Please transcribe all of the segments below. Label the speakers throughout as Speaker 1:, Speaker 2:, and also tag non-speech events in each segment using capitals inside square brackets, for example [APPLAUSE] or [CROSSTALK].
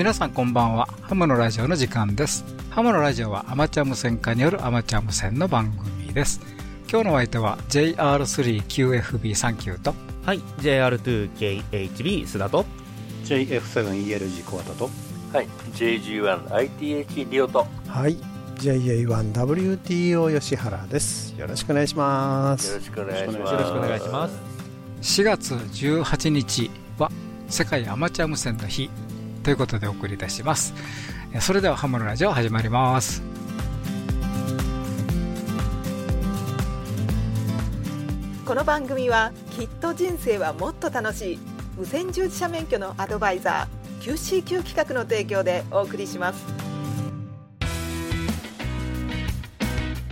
Speaker 1: 皆さんこんばんは。ハムのラジオの時間です。ハムのラジオはアマチュア無線化によるアマチュア無線の番組です。今日のお相手は JR3QFB39 と。
Speaker 2: はい。JR2KHB 須田と。
Speaker 3: JF7ELG コアタと。
Speaker 4: はい。JG1ITH リオと。
Speaker 3: はい。JA1WTO 吉原です。よろしくお願いします。
Speaker 4: よろしくお願いします。
Speaker 2: よろしくお願いします。
Speaker 1: 4月18日は世界アマチュア無線の日ということでお送りいたします。それではハムのラジオ始まります。
Speaker 5: この番組はきっと人生はもっと楽しい無線従事者免許のアドバイザー QCQ 企画の提供でお送りします。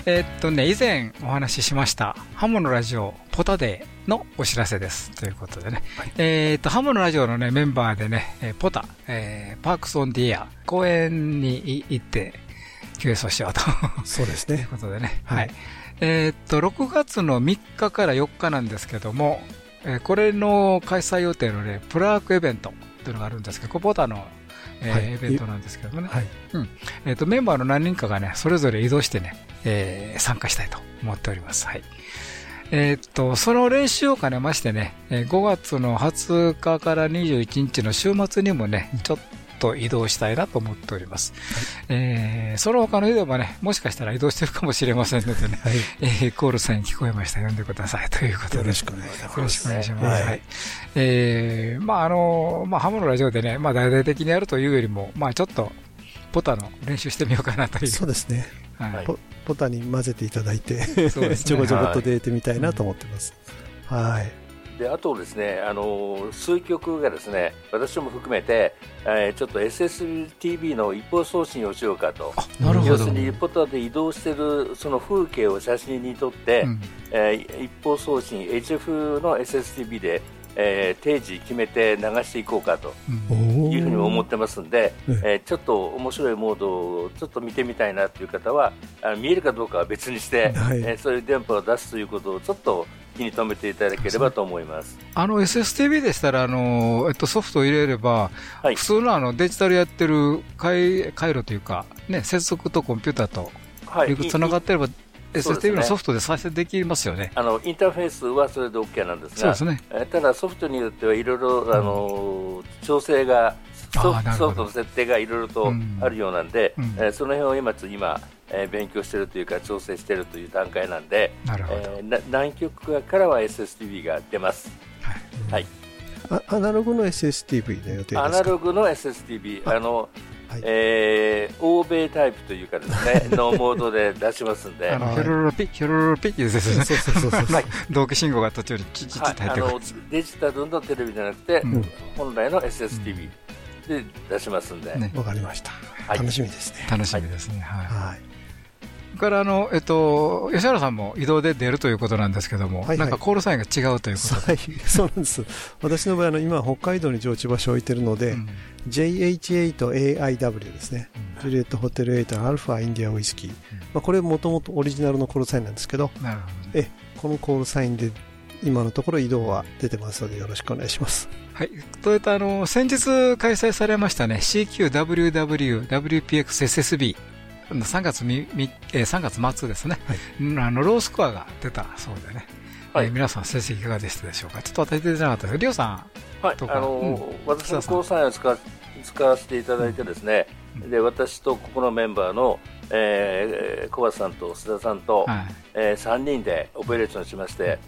Speaker 1: えーっとね以前お話ししましたハムのラジオポタデーのお知らせですということでね、えーっとハムのラジオのねメンバーでねえーポタ、えーパークスオンディエア公園に行って QS をしようと
Speaker 3: そうです
Speaker 1: という
Speaker 3: ね
Speaker 1: ことでね。
Speaker 3: は
Speaker 1: はいい。えーっと、6月の3日から4日なんですけども、えーこれの開催予定のね、プラークイベントというのがあるんですけど、コポタの、えー
Speaker 3: はい
Speaker 1: イベントなんですけどもね。
Speaker 3: はい
Speaker 1: えーっと、メンバーの何人かがね、それぞれ移動してね、えー参加したいと思っております。はい。えーっと、その練習を兼ねましてね、えー5月の20日から21日の週末にもね、ちょっと移動したいなと思っております。えーその他の移動もね、もしかしたら移動してるかもしれませんのでね、
Speaker 3: はい
Speaker 1: えーコールサイン聞こえました。読んでください。ということで。
Speaker 3: よろしくお願いします
Speaker 1: よろしくお願いします。
Speaker 3: はい
Speaker 1: はい。えーまああの、まあハムのラジオでね、まあ大々的にやるというよりも、まあちょっと、ポタの練習してみようかなという。
Speaker 3: そうですね
Speaker 1: はい。
Speaker 3: ポポタに混ぜていただいて
Speaker 1: ね。[LAUGHS]
Speaker 3: ちょこちょこっと出てみたいなと思ってます。はい。
Speaker 4: であとですねあの数曲がですね私も含めて、えーちょっと SSTV の一方送信をしようかと。
Speaker 1: なるほど。
Speaker 4: 要するにポタで移動しているその風景を写真に撮って、
Speaker 1: うん。
Speaker 4: えー一方送信 HF の SSTV で、えー定時決めて流していこうかというふうに思ってますんで、
Speaker 3: うん
Speaker 4: えーちょっと面白いモードをちょっと見てみたいなという方はあ見えるかどうかは別にして、
Speaker 3: はい。
Speaker 4: えーそういう電波を出すということをちょっと気に留めていただければと思います。
Speaker 1: あの SSTV でしたら、あの、えっと、ソフトを入れれば、
Speaker 4: はい。
Speaker 1: 普通のあのデジタルやってる回回路というか、ね、接続とコンピューターと
Speaker 4: はい、
Speaker 1: つながってれば、
Speaker 4: ですね。
Speaker 1: SSTV のソフトで再生できますよね。
Speaker 4: あのインターフェースはそれで OK なんですが
Speaker 1: そうですね。
Speaker 4: えーただソフトによってはいろいろ、あのー調整がソフトの設定がいろいろと
Speaker 1: うん。
Speaker 4: あるようなんで、
Speaker 1: うん。
Speaker 4: えーその辺を今今、えー勉強しているというか調整しているという段階なんで、
Speaker 1: なるほど。
Speaker 4: えーな南極からは SSTV が出ます。はい、
Speaker 3: あアナログの SSTV の予定ですか？
Speaker 4: アナログの SSTV あの、
Speaker 3: はい。
Speaker 4: えー欧米タイプというかですね [LAUGHS] のモードで出しますんで、
Speaker 1: あの、
Speaker 3: はい。
Speaker 1: ヒョロロピ、ヒョロロピっていうですね。
Speaker 3: そうそうそう。そう
Speaker 4: はい。
Speaker 1: 同期信号が途中でキキキって入
Speaker 4: はい、あの
Speaker 1: ってくる。
Speaker 4: デジタルのテレビじゃなくて、
Speaker 1: うん。
Speaker 4: 本来の SSTV で出しますんで、
Speaker 1: ね。
Speaker 3: わかりました。
Speaker 4: はい。
Speaker 3: 楽しみですね。
Speaker 1: 楽しみですね。はい。
Speaker 3: はい
Speaker 1: から、あの、えっと、吉原さんも移動で出るということなんですけども、
Speaker 3: はいはい
Speaker 1: なんかコールサインが違うということで。[LAUGHS]
Speaker 3: はい、そうなんです。私の場合、あの今、北海道に常駐場所を置いてるので、
Speaker 1: うん
Speaker 3: JH8 AIW ですね。ジュリエットホテル8アルファインディアウイスキー。まあ、これもともとオリジナルのコールサインなんですけど、
Speaker 1: なるほどね。
Speaker 3: え、このコールサインで今のところ移動は出てますのでよろしくお願いします。
Speaker 1: はい。といった、あの、先日開催されましたね、CQWW-WPXSSB。3月みみ、えー3月末ですね、
Speaker 3: はい。
Speaker 1: うんあのロースコアが出たそうでね、
Speaker 4: はい。
Speaker 1: えー皆さん、成績いかがでしたでしょうか、ちょっと私出てなかったですけど、りょうさ
Speaker 4: はい
Speaker 1: とか
Speaker 4: あの
Speaker 1: うん。
Speaker 4: 私の交際を使わ使わせていただいてですね、
Speaker 1: うん。
Speaker 4: で私とここのメンバーの、えー、小橋さんと須田さんと、
Speaker 1: ん、はい、
Speaker 4: えー3人でオペレーションしまして、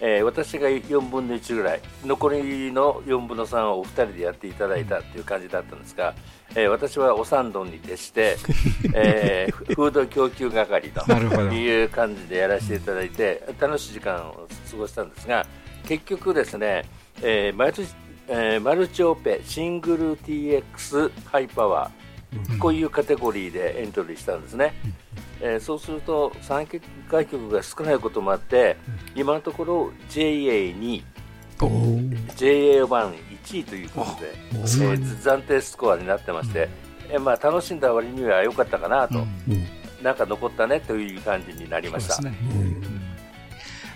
Speaker 4: えー私が4分の1ぐらい残りの4分の3をお二人でやっていただいたっていう感じだったんですが、えー私はお三丼に徹して、[LAUGHS] えーフード供給係という感じでやらせていただいて楽しい時間を過ごしたんですが結局ですね、えーマルチえーマルチオペシングル TX ハイパワー、こういうカテゴリーでエントリーしたんですね、えーそうすると参加局が少ないこともあって、今のところ JA2
Speaker 3: おー
Speaker 4: JA11 位ということで、え
Speaker 3: お
Speaker 4: ー暫定スコアになってまして、えーまあ、楽しんだ割には良かったかなと、
Speaker 1: うん
Speaker 3: うん
Speaker 4: なんか残ったねという感じになりました。
Speaker 1: そうですね。
Speaker 3: うん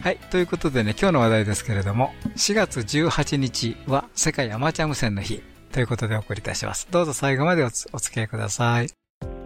Speaker 1: はい。ということでね、今日の話題ですけれども、4月18日は世界アマチュア無線の日ということでお送りいたします。どうぞ最後までおお付き合いください。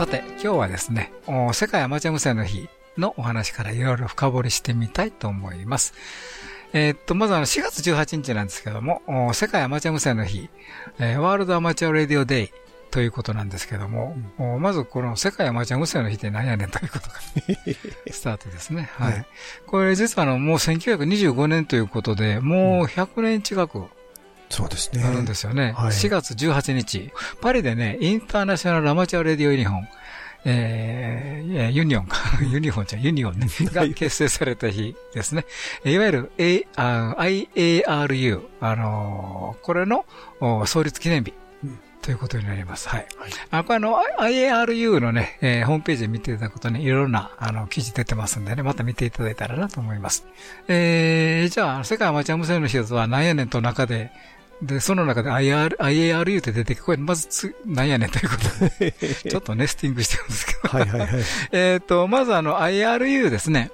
Speaker 1: さて、今日はですね、お世界アマチュア無線の日のお話からいろいろ深掘りしてみたいと思います。えーっと、まずあの4月18日なんですけども、お世界アマチュア無線の日、えーワールドアマチュアレディオデイということなんですけども、おまずこの世界アマチュア無線の日って何やねんということから [LAUGHS] スタートですね。はい。
Speaker 3: はい
Speaker 1: これ実はあの、もう1925年ということで、もう100年近く
Speaker 3: そうですね。
Speaker 1: あるんですよね。
Speaker 3: はい
Speaker 1: 4月18日、パリでね、インターナショナルアマチュアレディオユニフォン、えーユニオンか、[LAUGHS] ユニフォンじゃんユニオンね、が結成された日ですね。いわゆる、A、あ IARU、あのーこれのお創立記念日。ということになります。はい。あ、これあの、IARU のね、えーホームページで見ていただくとね、いろいろな、あの、記事出てますんでね、また見ていただいたらなと思います。えー、じゃあ、世界アマチュア無線の一つは何やねんと中で、で、その中で IR、IARU って出てきて、これまずつ、何やねんということで、[LAUGHS] ちょっとネスティングしてるんですけど。
Speaker 3: はいはいはい。
Speaker 1: えっと、まずあの IRU ですね。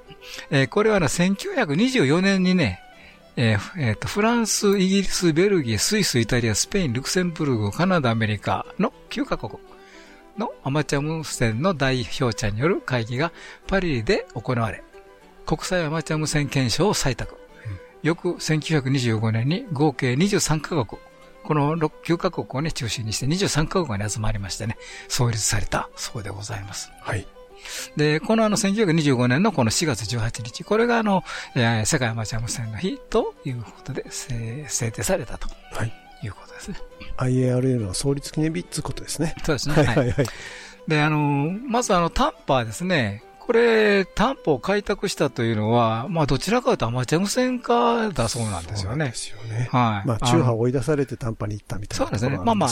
Speaker 1: えーこれはね、1924年にね、えーえーと、フランス、イギリス、ベルギー、スイス、イタリア、スペイン、ルクセンブルグ、カナダ、アメリカの9カ国のアマチュア無線の代表者による会議がパリで行われ、国際アマチュア無線憲章を採択。翌1925年に合計23カ国、この6 9カ国をね、中心にして23カ国に集まりましてね、創立されたそうでございます。
Speaker 3: はい。
Speaker 1: で、このあの1925年のこの4月18日、これがあの、えー世界アマチュア無線の日ということで制制定されたと
Speaker 3: はい。
Speaker 1: いうことですね。
Speaker 3: IARA の創立記念日ってことですね。
Speaker 1: そうですね。
Speaker 3: はいはいはい。
Speaker 1: で、あの、まずあの、タンパーですね。これ、タンポを開拓したというのは、まあ、どちらかというとアマチュア無線化だそうなんですよね
Speaker 3: そうで。すよね。
Speaker 1: はい。
Speaker 3: まあ、中波
Speaker 1: を。
Speaker 3: を追い出されて短波に行ったみたい
Speaker 1: そうですね。まあまあ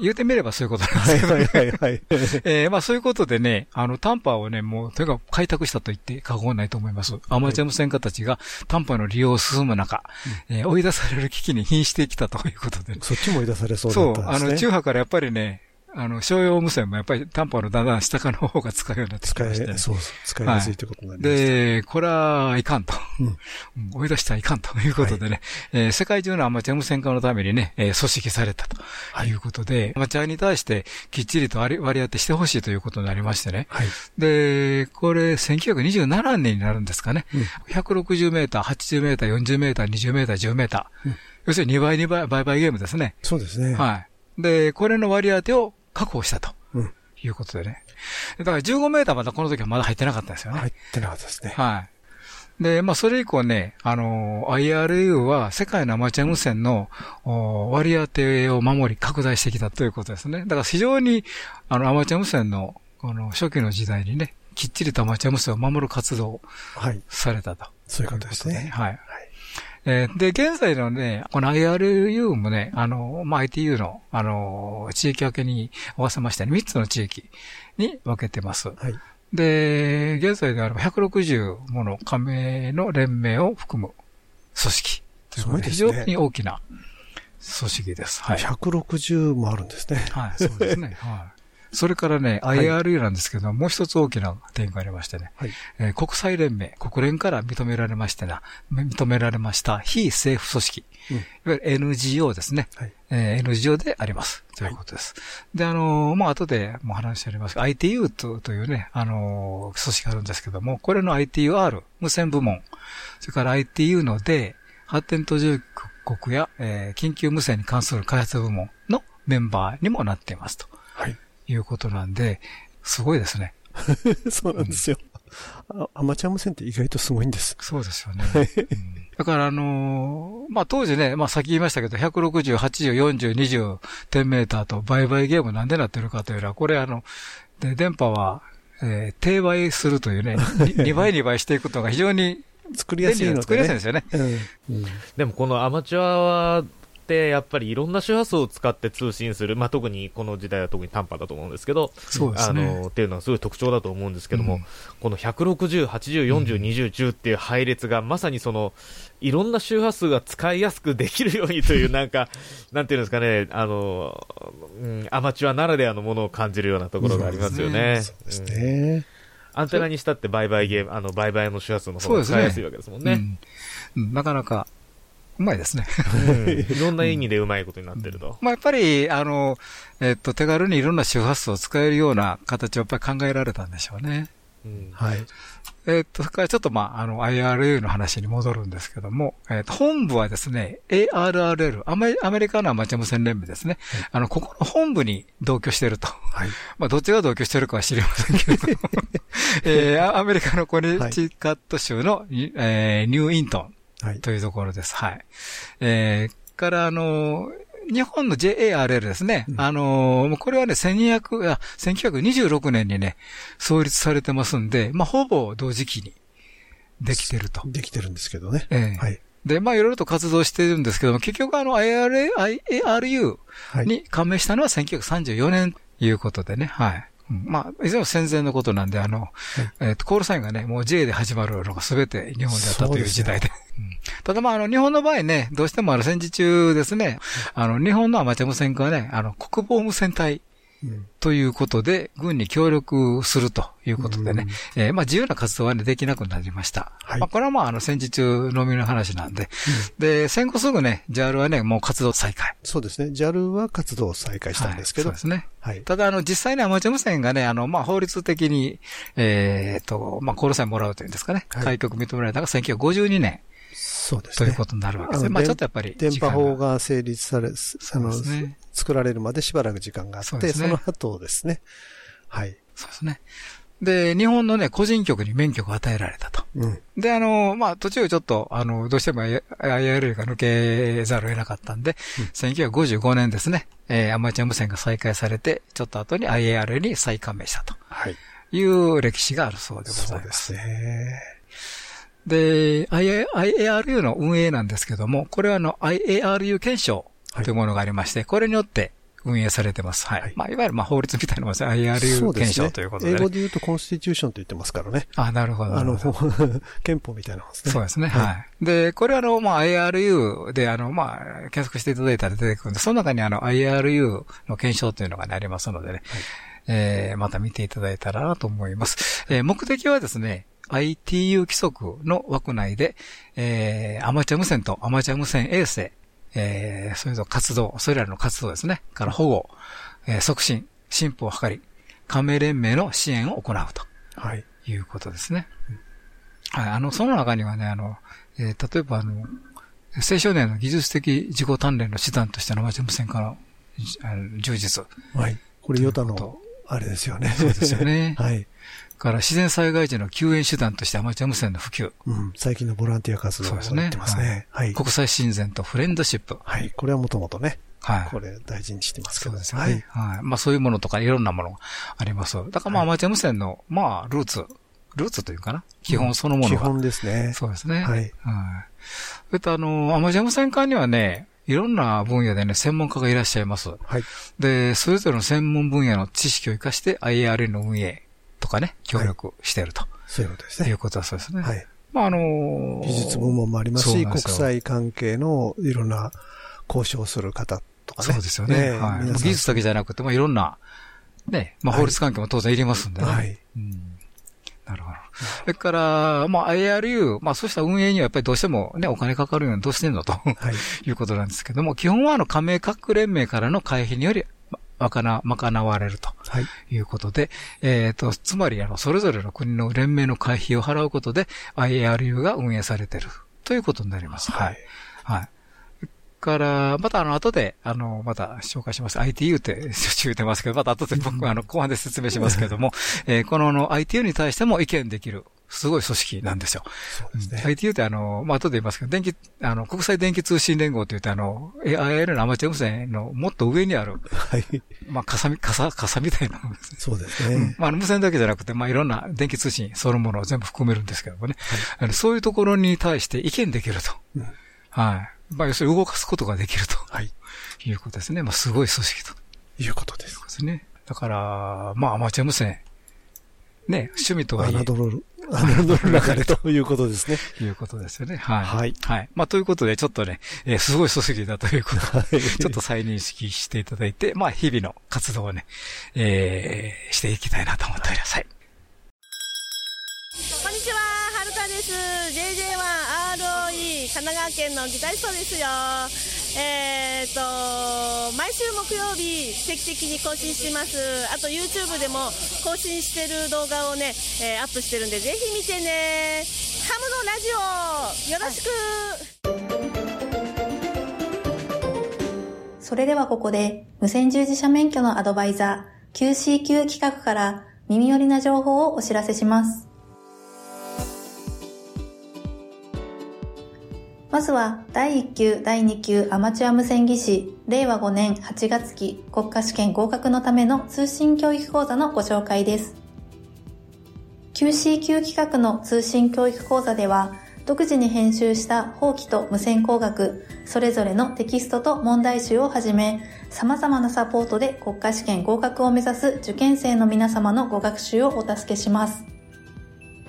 Speaker 1: 言うてみればそういうことなんですけど、
Speaker 3: はいはいはいはい。
Speaker 1: えーまあそういうことでね、あの、タンパーをね、もう、とにかく開拓したと言って過言ないと思います。アマチュア無線家たちがタンパーの利用を進む中、えー追い出される危機に瀕してきたということで、
Speaker 3: そっちも追い出されそう
Speaker 1: そう、あの、
Speaker 3: だったんですね。
Speaker 1: 中波からやっぱりね、あの、商用無線もやっぱりタンパーのだんだん下からの方が使うようになってきましてね。
Speaker 3: そうそう、使いやすいということになりました。
Speaker 1: で、これはいかんと。
Speaker 3: うん
Speaker 1: うん [LAUGHS] 追い出したらいかんということでね、えー世界中のアマチュア無線化のためにね、えー組織されたということで、アマチュアに対してきっちりと割り割り当てしてほしいということになりましてね。
Speaker 3: はい。
Speaker 1: で、これ1927年になるんですかね。160メーター、80メーター、40メーター、20メーター、10メーター。要するに2倍、2倍、倍々ゲームですね。
Speaker 3: そうですね。
Speaker 1: はい。で、これの割り当てを確保したと。
Speaker 3: うん
Speaker 1: いうことでね。だから15メーターまだこの時はまだ入ってなかったんですよね。
Speaker 3: 入ってなかったですね。
Speaker 1: はい。で、まあ、それ以降ね、あの、IRU は世界のアマチュア無線のお割り当てを守り拡大してきたということですね。だから非常に、あの、アマチュア無線の、この初期の時代にね、きっちりとアマチュア無線を守る活動を
Speaker 3: はい。
Speaker 1: されたと。
Speaker 3: そういうことですね。
Speaker 1: はい。えーで、現在のね、この IRU もね、あの、まあ、ITU の、あの、地域分けに合わせましてね、3つの地域に分けてます。
Speaker 3: はい。
Speaker 1: で、現在であれば160もの加盟の連盟を含む組織。ということで非常に大きな組織です。はい。
Speaker 3: 160もあるんですね。
Speaker 1: はい、そうですね。はい。それからね、IRU なんですけど、もう一つ大きな点がありましてね、
Speaker 3: はい。
Speaker 1: えー国際連盟、国連から認められましてな、認められました非政府組織、
Speaker 3: うん
Speaker 1: いわゆる NGO ですね。
Speaker 3: はい。
Speaker 1: えー NGO であります。ということです。で、あのー、まあ、後でも話してありますが ITU とというね、あのー組織があるんですけども、これの ITUR、無線部門、それから ITU の D、発展途上国や、えー緊急無線に関する開発部門のメンバーにもなっていますと
Speaker 3: はい。
Speaker 1: いうことなんで、すごいですね。[LAUGHS]
Speaker 3: そうなんですよ。あアマチュア無線って意外とすごいんです。
Speaker 1: そうですよね。うんだからあのーまあ、当時ね、まあ、さっき言いましたけど、160、80、40、20点メーターと倍々ゲームなんでなってるかというのは、これあの、で、電波は、えー低倍するというね、2 [LAUGHS] 倍2倍していくことが非常に
Speaker 3: 作りやすいので、ね。
Speaker 1: 作りやすいんですよね。
Speaker 3: うんうん
Speaker 2: でもこのアマチュアってやっぱりいろんな周波数を使って通信する、まあ、特にこの時代は特に短波だと思うんですけど、
Speaker 1: そうですね。
Speaker 2: あのっていうのはすごい特徴だと思うんですけども、
Speaker 1: うん。
Speaker 2: この160、80、40、20、10っていう配列がまさにそのいろんな周波数が使いやすくできるようにという、なんか、[LAUGHS] なんていうんですかね、あの、うん、アマチュアならではのものを感じるようなところがありますよね。
Speaker 3: そうです
Speaker 2: うん。
Speaker 3: ね。
Speaker 2: アンテナにしたって売買ゲーム、あの、売買の周波数の方が使いやすいわけですもんね。
Speaker 1: うんうん。なかなか、うまいですね。
Speaker 2: うんいろんな意味でうまいことになってると。
Speaker 1: まあやっぱり、あの、えっと、手軽にいろんな周波数を使えるような形をやっぱり考えられたんでしょうね。
Speaker 2: うん
Speaker 3: はい。
Speaker 1: えっと、それからちょっとまあ、あの、IRU の話に戻るんですけども、えっと、本部はですね、ARRL、アメアメリカのアマチュア無線連盟ですね。あの、ここの本部に同居してると。
Speaker 3: はい。
Speaker 1: まあ、どっちが同居してるかは知りませんけれども、[LAUGHS] えーあアメリカのコネチカット州の、えーニューイントン
Speaker 3: はい。
Speaker 1: というところです。はい。えー、から、あの、日本の JARL ですね。
Speaker 3: うん
Speaker 1: あの、もうこれはね、1200、あ、1926年にね、創立されてますんで、まあ、ほぼ同時期にできてると。
Speaker 3: できてるんですけどね。
Speaker 1: ええ
Speaker 3: はい。
Speaker 1: で、まあ、いろいろと活動してるんですけども、結局あの、IRA、IARU
Speaker 3: はい。
Speaker 1: に加盟したのは1934年ということでね、はい。うん。まあ、いずれも戦前のことなんで、あの、えっ、と、コールサインがね、もう J で始まるのが全て日本であったという時代で。うん。ただまあ、あの、日本の場合ね、どうしてもあの、戦時中ですね、あの、日本のアマチュア無線化はね、あの、国防無線隊
Speaker 3: うん
Speaker 1: ということで、軍に協力するということでね、えーまあ自由な活動はね、できなくなりました。
Speaker 3: はい
Speaker 1: まあこれはまああの戦時中のみの話なんで、で、戦後すぐね、JAL はね、もう活動再開。
Speaker 3: そうですね。JAL は活動を再開したんですけど。
Speaker 1: はいそうですね。
Speaker 3: はい。
Speaker 1: ただ、あの、実際にアマチュア無線がね、あの、まあ、法律的に、えーっと、まあ、コールサインもらうというんですかね。
Speaker 3: はい
Speaker 1: 開局認められたのが1952年
Speaker 3: そうですね。
Speaker 1: ということになるわけですね。まあ、ちょっとやっぱり
Speaker 3: 電波法が成立され、
Speaker 1: そうですね
Speaker 3: 作られるまでしばらく時間があって、そ
Speaker 1: ね
Speaker 3: の後ですね。はい。
Speaker 1: そうですね。で、日本のね、個人局に免許が与えられたと。
Speaker 3: うん。
Speaker 1: で、あの、まあ、途中ちょっと、あの、どうしても IRL が抜けざるを得なかったんで、1955年ですね、えーアマチュア無線が再開されて、ちょっと後に IAR に再加盟したと
Speaker 3: はい。
Speaker 1: いう歴史があるそうでござ
Speaker 3: そ
Speaker 1: いうま。
Speaker 3: ですすね。
Speaker 1: で、IA IARU の運営なんですけども、これはあの IARU 検証というものがありまして、これによって運営されてます。はい。
Speaker 3: はい
Speaker 1: まあ、いわゆるまあ法律みたいなものですね。IARU 検証ということで、ね。
Speaker 3: 英語で言うとコンスティチューションと言ってますからね。
Speaker 1: あ、なるほど。
Speaker 3: あの [LAUGHS] 憲法みたいなもんですね。
Speaker 1: そうですね。
Speaker 3: はい
Speaker 1: はい。で、これはあの、まあ、IRU で、あの、まあ、検索していただいたら出てくるんで、その中にあの、IRU の検証というのがね、ありますのでね、えー、また見ていただいたらなと思います。えー、目的はですね、ITU 規則の枠内で、えー、アマチュア無線とアマチュア無線衛星、えー、それぞれ活動、それらの活動ですね、から保護、えー、促進、進歩を図り、加盟連盟の支援を行うと。
Speaker 3: はい。
Speaker 1: いうことですね。はい、あの、その中にはね、あの、えー例えばあの、青少年の技術的自己鍛錬の手段としてのアマチュア無線化の充実。
Speaker 3: はい。これヨタのあれですよね。
Speaker 1: そうですよね [LAUGHS]
Speaker 3: はい。
Speaker 1: から自然災害時の救援手段としてアマチュア無線の普及。
Speaker 3: うん。最近のボランティア活動を
Speaker 1: そうですね
Speaker 3: やってますね。はい。
Speaker 1: 国際親善とフレンドシップ。
Speaker 3: はい。これはもともとね、
Speaker 1: はい。
Speaker 3: これ大事にしてますけど。
Speaker 1: そうですよ
Speaker 3: はい。。
Speaker 1: ねはい。まあそういうものとかいろんなものがあります。だからまあアマチュア無線の、まあルーツ、ルーツというかな。基本そのものが。
Speaker 3: 基本ですね。
Speaker 1: そうですね。
Speaker 3: はい
Speaker 1: はい。それとあの、アマチュア無線化にはね、いろんな分野でね、専門家がいらっしゃいます。
Speaker 3: はい。
Speaker 1: で、それぞれの専門分野の知識を生かして IAR の運営とかね、協力していると
Speaker 3: そういうことですね。
Speaker 1: いうことはそうですね。
Speaker 3: はい。
Speaker 1: まああの
Speaker 3: 技術部門もありますし、国際関係のいろんな交渉する方とかね。
Speaker 1: そうですよね。はい。技術だけじゃなくてもいろんな、ね、まあ
Speaker 3: はい
Speaker 1: 法律関係も当然いりますんでね。
Speaker 3: はい。
Speaker 1: うんなるほど。それから、まあ IRU、まあそうした運営にはやっぱりどうしてもね、お金かかるようにどうしてんのと。
Speaker 3: はい。[LAUGHS]
Speaker 1: いうことなんですけども、基本はあの加盟各連盟からの会費により、まわかな、賄われると
Speaker 3: はい。
Speaker 1: いうことで、えっ、と、つまりあの、それぞれの国の連盟の会費を払うことで、IARU が運営されているということになります。はい。はい。から、またあの、後で、あの、また紹介します。ITU って、しょっちゅう言ってますけど、また後で僕、あの、後半で説明しますけども、えーこのあの ITU に対しても意見できるすごい組織なんですよ。
Speaker 3: そうですね。
Speaker 1: ITU ってあの、まあ、後で言いますけど、電気、あの、国際電気通信連合って言ってあの、AIL のアマチュア無線のもっと上にある、
Speaker 3: はい。
Speaker 1: まあ、傘み、傘、傘みたいなものですね。
Speaker 3: そうです
Speaker 1: うん
Speaker 3: ね。
Speaker 1: まあ、あの無線だけじゃなくて、まあ、いろんな電気通信そのものを全部含めるんですけどもね。あのそういうところに対して意見できると。
Speaker 3: うん
Speaker 1: はい。まあ、要するに動かすことができると。
Speaker 3: はい。
Speaker 1: いうことですね。まあ、すごい組織と。
Speaker 3: いうことです。
Speaker 1: ですね。だから、まあ、アマチュア無線。ね、趣味とはいえ、
Speaker 3: 侮る、侮る中でということですね。
Speaker 1: いうことですよね。はい。
Speaker 3: はい
Speaker 1: はい。まあ、ということで、ちょっとね、えーすごい組織だということを、
Speaker 3: はい
Speaker 1: ちょっと再認識していただいて、まあ、日々の活動をね、えーしていきたいなと思っております。はい。
Speaker 6: こんにちは、はるかです。JJ1ROE 神奈川県のギタリストですよ。えーと、毎週木曜日定期的に更新してます。あと YouTube でも更新してる動画をね、えーアップしてるんでぜひ見てね。ハムのラジオよろしく、
Speaker 7: それではここで無線従事者免許のアドバイザー QCQ 企画から耳寄りな情報をお知らせします。まずは第1級、第2級アマチュア無線技師令和5年8月期国家試験合格のための通信教育講座のご紹介です。QCQ 企画の通信教育講座では独自に編集した法規と無線工学、それぞれのテキストと問題集をはじめ、様々なサポートで国家試験合格を目指す受験生の皆様のご学習をお助けします。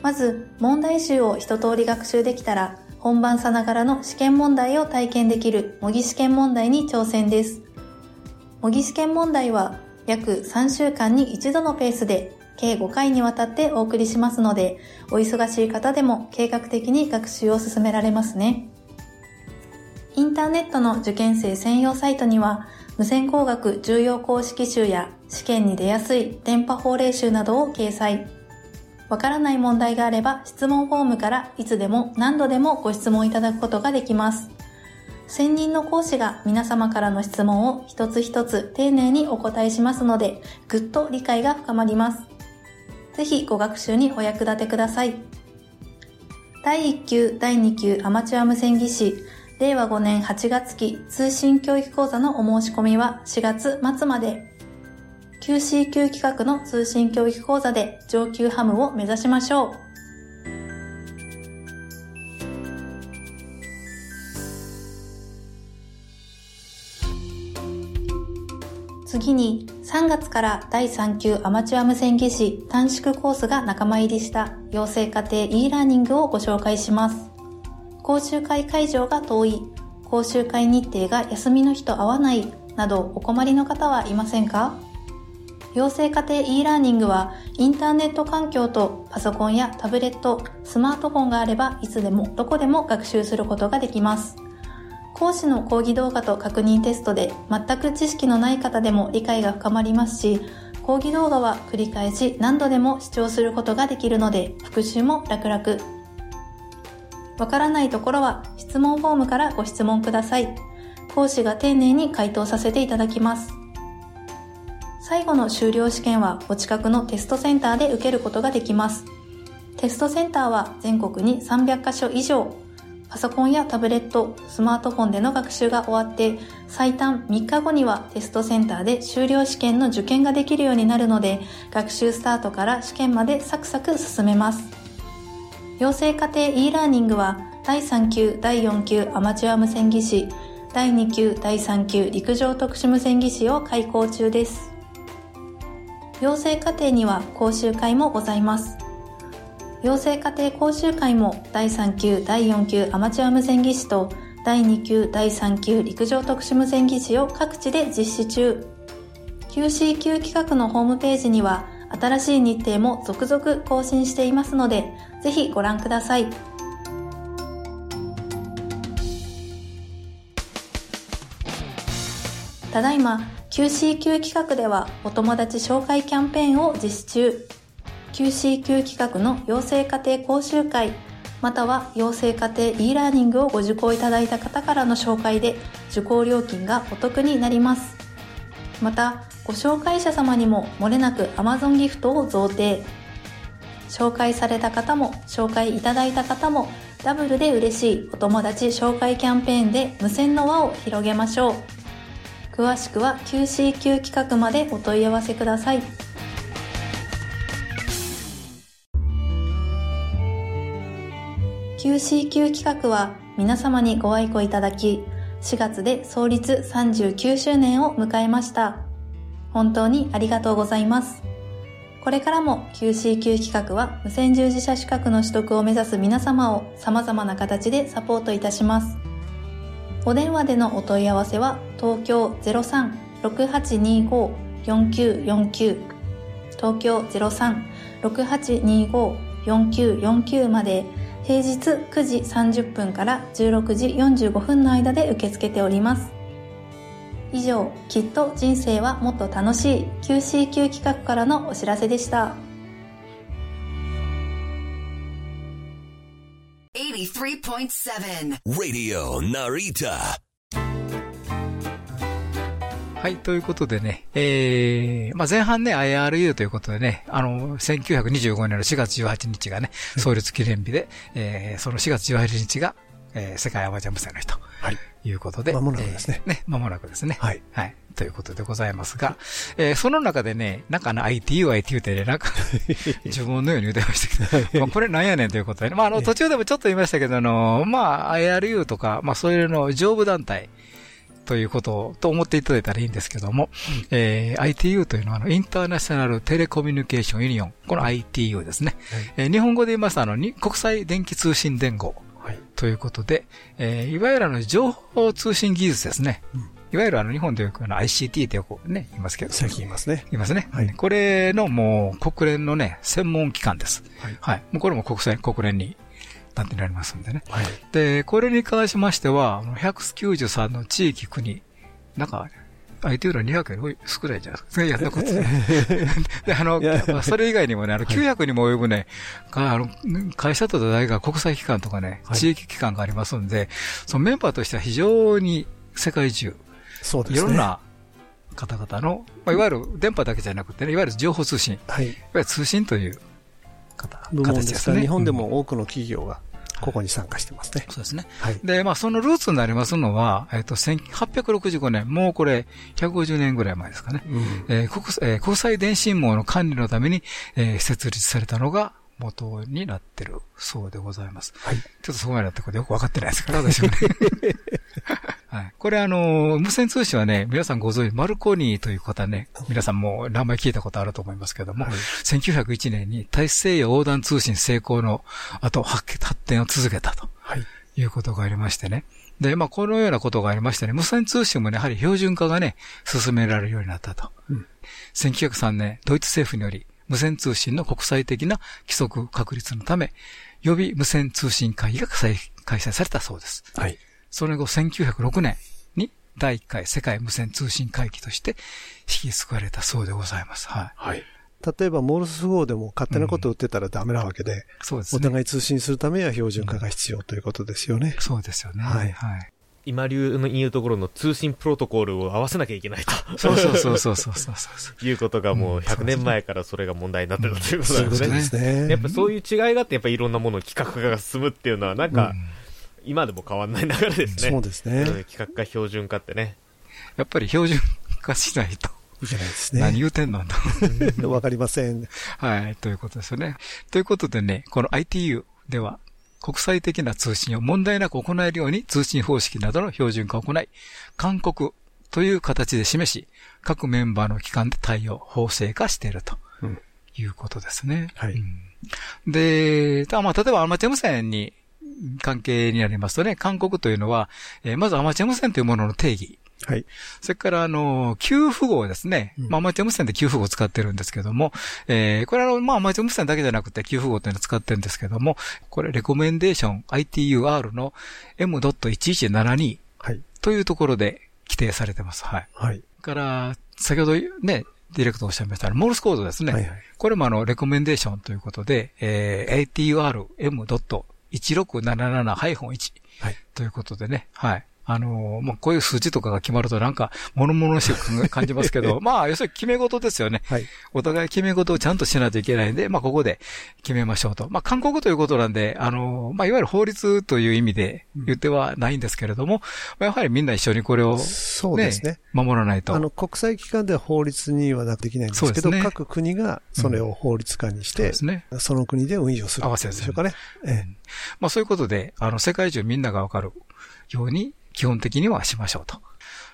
Speaker 7: まず、問題集を一通り学習できたら、本番さながらの試験問題を体験できる模擬試験問題に挑戦です。模擬試験問題は約3週間に一度のペースで計5回にわたってお送りしますので、お忙しい方でも計画的に学習を進められますね。インターネットの受験生専用サイトには、無線工学重要公式集や試験に出やすい電波法令集などを掲載。わからない問題があれば質問フォームからいつでも何度でもご質問いただくことができます。専任の講師が皆様からの質問を一つ一つ丁寧にお答えしますので、ぐっと理解が深まります。ぜひご学習にお役立てください。第1級、第2級アマチュア無線技師、令和5年8月期通信教育講座のお申し込みは4月末まで。QCQ 企画の通信教育講座で上級ハムを目指しましょう。次に3月から第3級アマチュア無線技師短縮コースが仲間入りした養成家庭 e ラーニングをご紹介します。講習会会場が遠い、講習会日程が休みの日と合わないなどお困りの方はいませんか？養成家庭 e ラーニングはインターネット環境とパソコンやタブレット、スマートフォンがあればいつでもどこでも学習することができます。講師の講義動画と確認テストで全く知識のない方でも理解が深まりますし、講義動画は繰り返し何度でも視聴することができるので復習も楽々。わからないところは質問フォームからご質問ください。講師が丁寧に回答させていただきます。最後の修了試験はお近くのテストセンターで受けることができます。テストセンターは全国に300カ所以上。パソコンやタブレット、スマートフォンでの学習が終わって、最短3日後にはテストセンターで修了試験の受験ができるようになるので、学習スタートから試験までサクサク進めます。養成家庭 e ラーニングは、第3級、第4級アマチュア無線技師、第2級、第3級陸上特殊無線技師を開講中です。養成課程には講習会もございます。養成課程講習会も第3級、第4級アマチュア無線技師と第2級、第3級陸上特殊無線技師を各地で実施中。QCQ 企画のホームページには新しい日程も続々更新していますので、ぜひご覧ください。ただいま QCQ 企画ではお友達紹介キャンペーンを実施中。QCQ 企画の養成家庭講習会、または養成家庭 e ラーニングをご受講いただいた方からの紹介で受講料金がお得になります。また、ご紹介者様にも漏れなく Amazon ギフトを贈呈。紹介された方も紹介いただいた方もダブルで嬉しいお友達紹介キャンペーンで無線の輪を広げましょう詳しくは QCQ 企画までお問い合わせください。QCQ 企画は皆様にご愛顧いただき4月で創立39周年を迎えました。本当にありがとうございます。これからも QCQ 企画は無線従事者資格の取得を目指す皆様を様々な形でサポートいたします。お電話でのお問い合わせは東京03-6825-4949東京03-6825-4949まで平日9時30分から16時45分の間で受け付けております。以上きっと人生はもっと楽しい QCQ 企画からのお知らせでした。
Speaker 8: 83.7 Radio Narita.
Speaker 1: はい、ということでね、えー、まあ、前半ね、IRU ということでね、あの、1925年の4月18日がね、創立記念日で、えー、その4月18日が、えー、世界アマチュア無線の日と。はい。いうことで。
Speaker 3: まもなくですね。
Speaker 1: えー、ね、まもなくですね。
Speaker 3: はい。
Speaker 1: はい。ということでございますが、えー、その中でね、なんか ITU、ITU ってね、なんか自分のように言ってましたけど、まあこれなんやねんということでね、まああの途中でもちょっと言いましたけど、あの、まあ IRU とか、まあそういうの上部団体、ということと思っていただいたらいいんですけども、うん、えー、ITU というのはあの、インターナショナルテレコミュニケーションユニオン。この ITU ですね。はい、えー、日本語で言いますと、あの、国際電気通信連合。はい、ということで、えー、いわゆるあの、情報通信技術ですね。うん、いわゆるあの、日本でよくあの ICT ってよくね、言いますけど。
Speaker 3: 最近言いますね。
Speaker 1: 言いますね。はい、これのもう、国連のね、専門機関です。はい。はい。もうこれも国際、国連になってなりますんでね。はい。で、これに関しましては、193の地域、国、なんか、相手よりは200より少ないじゃないですか。やったこと [LAUGHS] で、あの、それ以外にもね、あの、900にも及ぶね、あの、会社と大学、国際機関とかね、地域機関がありますんで、そのメンバーとしては非常に世界中、
Speaker 3: そうですね。
Speaker 1: いろんな方々の、まあ、いわゆる電波だけじゃなくてね、いわゆる情報通信、はい、いわゆる通信という方、
Speaker 3: 形ですね。日本でも多くの企業が、ここに参加してますね。
Speaker 1: そうですね。はい。で、まあ、そのルーツになりますのは、えっ、と、1865年、もうこれ、150年ぐらい前ですかね。うん、えー、国えー、国際電信網の管理のために、えー、設立されたのが、元になってるそうでございます。はい。ちょっとそこまでやったことよくわかってないですから、私もね。[LAUGHS] はい。これあの、無線通信はね、皆さんご存知、マルコニーという方ね、皆さんも名前聞いたことあると思いますけども、はい、1901年に大西洋横断通信成功の後、発展を続けたと。はい。いうことがありましてね。で、まあ、このようなことがありましてね、無線通信もね、やはり標準化がね、進められるようになったと。うん、1903年、ドイツ政府により、無線通信の国際的な規則確立のため、予備無線通信会議が開催されたそうです。はい。その後、1906年に第1回世界無線通信会議として引き継がれたそうでございます。はい。はい。
Speaker 3: 例えば、モールス号でも勝手なことを売ってたらダメなわけで、うん、そうですね。お互い通信するためには標準化が必要ということですよね。
Speaker 1: うん、そうですよね。はい。はい。
Speaker 2: 今流の言うところの通信プロトコルを合わせなきゃいけないと。
Speaker 1: そうそうそうそうそうそう
Speaker 2: そういうことがもう100年前からそれが問題になってたということなんですね。そうですね。やっぱそういう違いがあって、やっぱいろんなものの企画化が進むっていうのは、なんか、今でも変わんない流れですね。
Speaker 3: そうですね。
Speaker 2: 企画化標準化ってね。
Speaker 1: やっぱり標準化しないと。
Speaker 3: いけないですね。
Speaker 1: 何言うてんの [LAUGHS]
Speaker 3: わかりません。
Speaker 1: はい、ということですよね。ということでね、この ITU では、国際的な通信を問題なく行えるように通信方式などの標準化を行い、勧告という形で示し、各メンバーの機関で対応、法制化しているということですね。はい。うん、で、まあ、例えばアマチュア無線に関係になりますとね、勧告というのは、えまずアマチュア無線というものの定義。はい。それから、あの、給付号ですね。うん、まあ、アマチュア無線で給付号を使ってるんですけども、えー、これは、まあ、アマチュア無線だけじゃなくて、給付号というのを使ってるんですけども、これ、レコメンデーション ITUR の M.1172 というところで規定されてます。はい。はい。から、先ほどね、ディレクトおっしゃいましたモールスコードですね。はいはい、これもあの、レコメンデーションということで、えー、ATURM.1172 1677-1、はい、ということでね、はい。あの、まあ、こういう数字とかが決まるとなんか、物々しく感じますけど、[LAUGHS] まあ、要するに決め事ですよね。
Speaker 3: はい。
Speaker 1: お互い決め事をちゃんとしないといけないんで、まあ、ここで決めましょうと。まあ、韓国ということなんで、あの、まあ、いわゆる法律という意味で言ってはないんですけれども、まあ、やはりみんな一緒にこれを、
Speaker 3: そうですね。
Speaker 1: 守らないと。
Speaker 3: あの、国際機関では法律にはできないんですけど、
Speaker 1: ね
Speaker 3: 各国がそれを法律化にして、
Speaker 1: そうですね。
Speaker 3: その国で運用する
Speaker 1: 合わせ
Speaker 3: でしょうかね。ええ
Speaker 1: まあそういうことで、あの、世界中みんながわかるように、基本的にはしましょうと。そ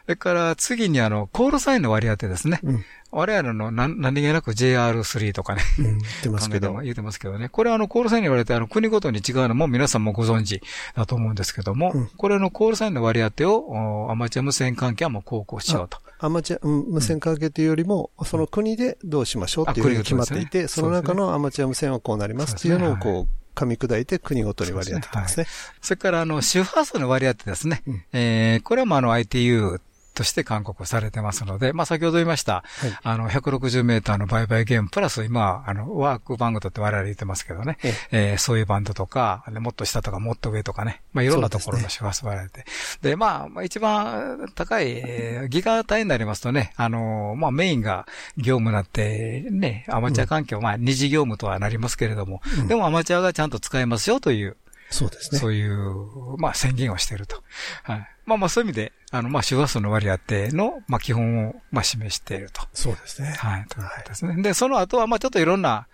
Speaker 1: れから次にあの、コールサインの割り当てですね。
Speaker 3: うん
Speaker 1: 我々の何何気なく JR3 とかね、
Speaker 3: うん、言ってますけど。
Speaker 1: 言ってますけどね。これはあの、コールサインに言われて、あの、国ごとに違うのも皆さんもご存知だと思うんですけども、
Speaker 3: うん
Speaker 1: これのコールサインの割り当てを、おアマチュア無線関係はもう高校しようと。
Speaker 3: アマチュア、うん無線関係というよりも、その国でどうしましょうっていうふうに決まっていて、その中のアマチュア無線はこうなりますっていうのをこう、噛み砕いて国ごとに割り当ててますね。
Speaker 1: それから、あの、周波数の割り当てですね。
Speaker 3: うん
Speaker 1: えーこれはもうあの、ITU として勧告されてますので、まあ先ほど言いました、
Speaker 3: はい
Speaker 1: あの、160メーターの売買ゲーム、プラス今、あの、ワークバンドって我々言ってますけどね、
Speaker 3: え
Speaker 1: えーそういうバンドとか、ねもっと下とかもっと上とかね、まあいろんなところの周波数割られて。でまあ、まあ一番高い、えーギガ単位になりますとね、あの、まあメインが業務になって、ね、アマチュア環境、まあ二次業務とはなりますけれども、
Speaker 3: うん
Speaker 1: でもアマチュアがちゃんと使えますよという、
Speaker 3: そうですね。
Speaker 1: そういう、まあ宣言をしていると。はい。まあまあそういう意味で、あの、まあ周波数の割り当ての、まあ基本を、まあ示していると。
Speaker 3: そうですね。
Speaker 1: はい。ということですね。で、その後は、まあちょっといろんな、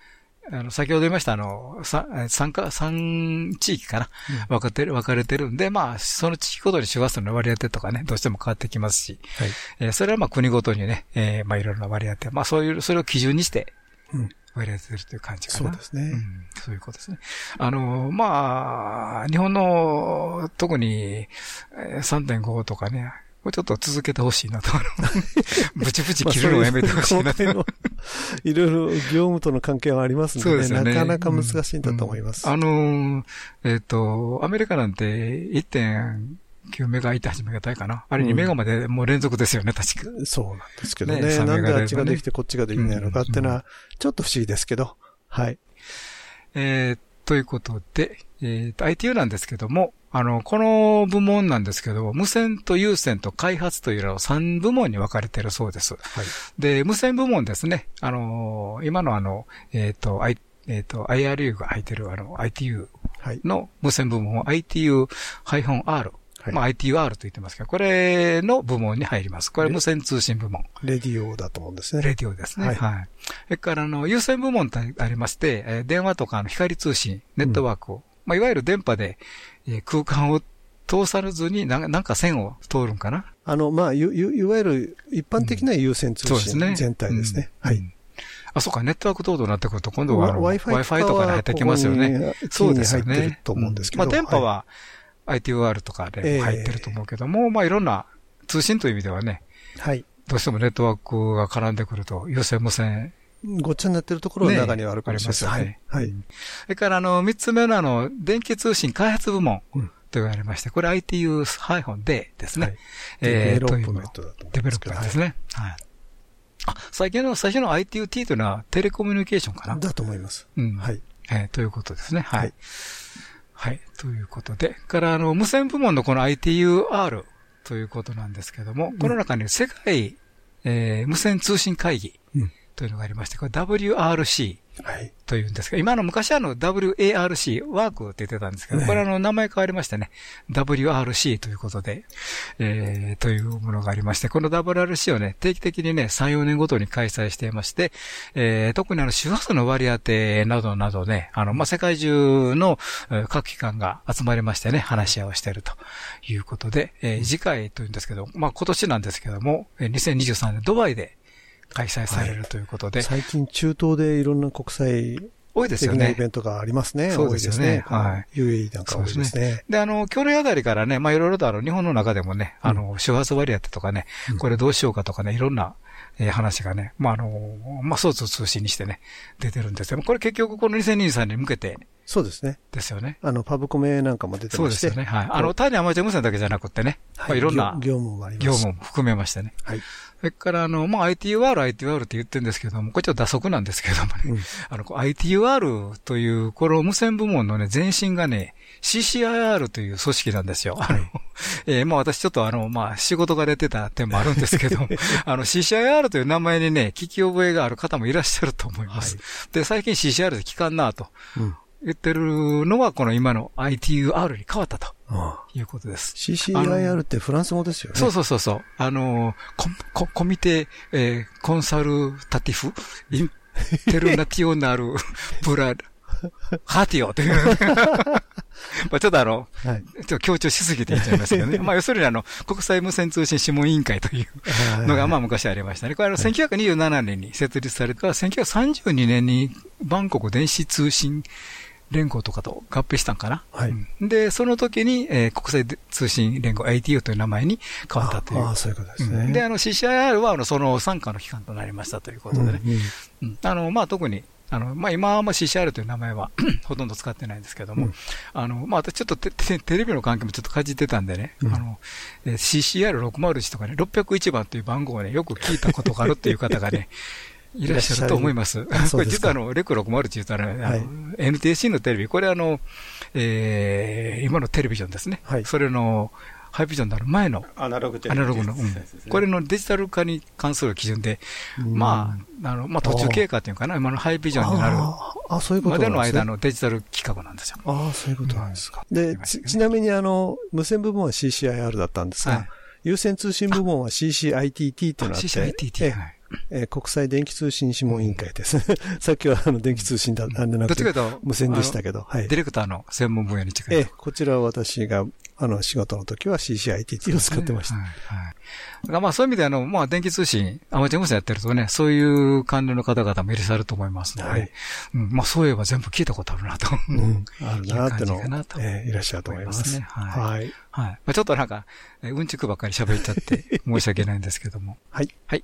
Speaker 1: あの、先ほど言いました、あの、さ三か、三地域かな、分かってる、分かれてるんで、まあ、その地域ごとに周波数の割り当てとかね、どうしても変わってきますし、
Speaker 3: はい。
Speaker 1: えーそれはまあ国ごとにね、えーまあいろんな割り当て、まあそういう、それを基準にして
Speaker 3: うん、
Speaker 1: 割り当ててるという感じかな。
Speaker 3: そうですね。
Speaker 1: うんそういうことですね。あの、まあ、日本の、特にえー3.5とかね、これちょっと続けてほしいなと。[LAUGHS] ブチブチ切るのをやめてほしいなと。
Speaker 3: いろいろ業務との関係はありますので,、
Speaker 1: そうですよね。
Speaker 3: なかなか難しいんだと思います。
Speaker 1: うんあのー、えっ、と、アメリカなんて1.9メガ、1.8メガ帯かな。あれ2メガまでもう連続ですよね、確か。
Speaker 3: そうなんですけどね。
Speaker 1: ね三
Speaker 3: なんであっちができてこっちができないのかってのは、ちょっと不思議ですけど。はい。
Speaker 1: えーということで、えーと、ITU なんですけども、あの、この部門なんですけど、無線と有線と開発というのを3部門に分かれているそうです。
Speaker 3: はい。
Speaker 1: で、無線部門ですね。あの、今のあの、えっ、と、I、えっ、と、IRU が入ってるあの、ITU
Speaker 3: はい。
Speaker 1: の無線部門を ITU-R。
Speaker 3: はい
Speaker 1: まあ ITU-R と言ってますけど、これの部門に入ります。これ
Speaker 3: で
Speaker 1: 無線通信部門。
Speaker 3: レディオだと思うんですね。
Speaker 1: レディオですね。は。
Speaker 3: はいい
Speaker 1: それから、あの、有線部門とありまして、えー電話とかの光通信、ネットワークを、まあ、いわゆる電波で、えー空間を通さずにな、なんか線を通るんかな
Speaker 3: あの、まあ、い、わゆる一般的な有線通
Speaker 1: そうですね。
Speaker 3: 信全体ですね。はい。
Speaker 1: うん。あ、そうか、ネットワーク等々になってくると、今度は
Speaker 3: Wi-Fi
Speaker 1: とかで入ってきますよね。そうですよね
Speaker 3: る。と思うんですけど
Speaker 1: まあ、電波は ITU-R とかで入ってると思うけども、まあ、いろんな通信という意味ではね、
Speaker 3: はい。
Speaker 1: どうしてもネットワークが絡んでくると、有線無線。
Speaker 3: ごっちゃになってるところは中にはあるかもしれません。
Speaker 1: ねありますよね
Speaker 3: はい。はい。
Speaker 1: それから、あの、三つ目のあの、電気通信開発部門
Speaker 3: うん
Speaker 1: と言われまして、これ ITU-D ですね。
Speaker 3: はい
Speaker 1: えー
Speaker 3: デベロップ
Speaker 1: という
Speaker 3: メントだと思
Speaker 1: デベロップメントですね。はい。あ、最近の、最初の ITU-T というのはテレコミュニケーションかな
Speaker 3: だと思います。
Speaker 1: うん。
Speaker 3: はい。
Speaker 1: えーということですね。は
Speaker 3: はい
Speaker 1: い。はい。ということで、から、あの、無線部門のこの ITU-R ということなんですけども、この中に世界、えー無線通信会議
Speaker 3: うん
Speaker 1: というのがありまして、これ WRC
Speaker 3: はい。
Speaker 1: というんですが、今の昔あの WARC、ワークって言ってたんですけど、
Speaker 3: ね
Speaker 1: これあの名前変わりましてね、WRC ということで、えー、というものがありまして、この WRC をね、定期的にね、3、4年ごとに開催していまして、えー、特にあの周波数の割り当てなどなどね、あの、まあ、世界中のえー各機関が集まりましてね、話し合いをしているということで、えー、次回というんですけど、まあ、今年なんですけども、えー2023年ドバイで開催されるということで、
Speaker 3: 最近中東でいろんな国際
Speaker 1: 多いですよね
Speaker 3: イベ。ントがありますね。
Speaker 1: そうですよねはい
Speaker 3: UAE なんか多いですね。
Speaker 1: で、あの、去年あたりからね、まあ、いろいろとあの、日本の中でもね、あの、周波数割り当てとかね、これどうしようかとかね、いろんな、えー話がね、まあ、あの、まあ、ソーツを通信にしてね、出てるんですけど、これ結局この2023年に向けて
Speaker 3: そうですね。
Speaker 1: ですよね。
Speaker 3: あの、パブコメなんかも出てまして。
Speaker 1: そうですよね。はい。あの、単にアマチュア無線だけじゃなくってね、まあ、いろんな
Speaker 3: 業業務もあります。
Speaker 1: 業務も含めましてね。
Speaker 3: はい。
Speaker 1: それから、あの、まあ、ITUR、ITUR って言ってるんですけども、これちょっと打足なんですけどもね、
Speaker 3: うん
Speaker 1: あの、ITUR という、この無線部門のね、前身がね、CCIR という組織なんですよ。あの、えー、まあ私ちょっとあの、まあ仕事が出てた点もあるんですけど、[LAUGHS] あの CCIR という名前にね、聞き覚えがある方もいらっしゃると思います。はい、で、最近 CCIR で聞かんなと。言ってるのは、この今の ITUR に変わったと。いうことです。
Speaker 3: CCIR ってフランス語ですよね。
Speaker 1: そうそうそうそう。あの、コココミテ、えー、コンサルタティフ、インテルナティオナル、[LAUGHS] プラ、ハティオという。[LAUGHS] まあちょっとあの、はい、ちょっと強調しすぎて言っちゃいますけどね。[LAUGHS] まあ要するにあの、国際無線通信諮問委員会というのがまあ昔ありましたね。これあの、1927年に設立されたから、1932年にバンコク電子通信連合とかと合併したんかな？はい。で、その時に、えー、国際通信連合 ATU という名前に変わったという。
Speaker 3: ああ、そういうことですね。
Speaker 1: で、あの CCIR は、あの、その参加の機関となりましたということでね。うん、うん、あの、まあ、特に、あの、まあ、今はまあ CCR という名前は [CLEARS THROAT] ほとんど使ってないんですけども、うん、あの、まあ、私ちょっとテテレビの関係もちょっとかじってたんでね、うん、あの、CCR601 とかね、601番という番号をね、よく聞いたことがあるっていう方がね、[LAUGHS] いらっしゃると思います。これ実はあの、レク601って言ったら、ね、はい、NTC のテレビ、これあの、えー、今のテレビジョンですね。はい、それの、ハイビジョンになる前の、
Speaker 2: アナログテレビ、
Speaker 1: アナログの、うん、これのデジタル化に関する基準で、まあ、あの、まあ、途中経過っていうかな、今のハイビジョンになる、
Speaker 3: あそういうことま
Speaker 1: での間のデジタル規格なんですよ。
Speaker 3: ああ、そういうことなんですか。で、ちなみにあの、無線部門は CCIR だったんですが、有線通信部門は CCITT っていうのがあって、
Speaker 1: CCITT、はい。
Speaker 3: えー、国際電気通信諮問委員会です。[LAUGHS] さっきはあの電気通信だ、なんでなくて、無線でしたけど、
Speaker 1: はい。ディレクターの専門分野に近い。
Speaker 3: えー、こちらは私が、あの、仕事の時は CCITT を使ってました。はい。
Speaker 1: はい、まあそういう意味であの、まあ電気通信、アマチュア無線やってるとね、そういう関連の方々もいらっしゃると思いますので、はい、うん、まあそういえば全部聞いたことあるなと。うん、
Speaker 3: あるなっての、えー、いらっしゃると思いますね。はい。
Speaker 1: はい。はい。まあちょっとなんか、うんちくばっかり喋っちゃって申し訳ないんですけども。[LAUGHS]
Speaker 3: はい。
Speaker 1: はい。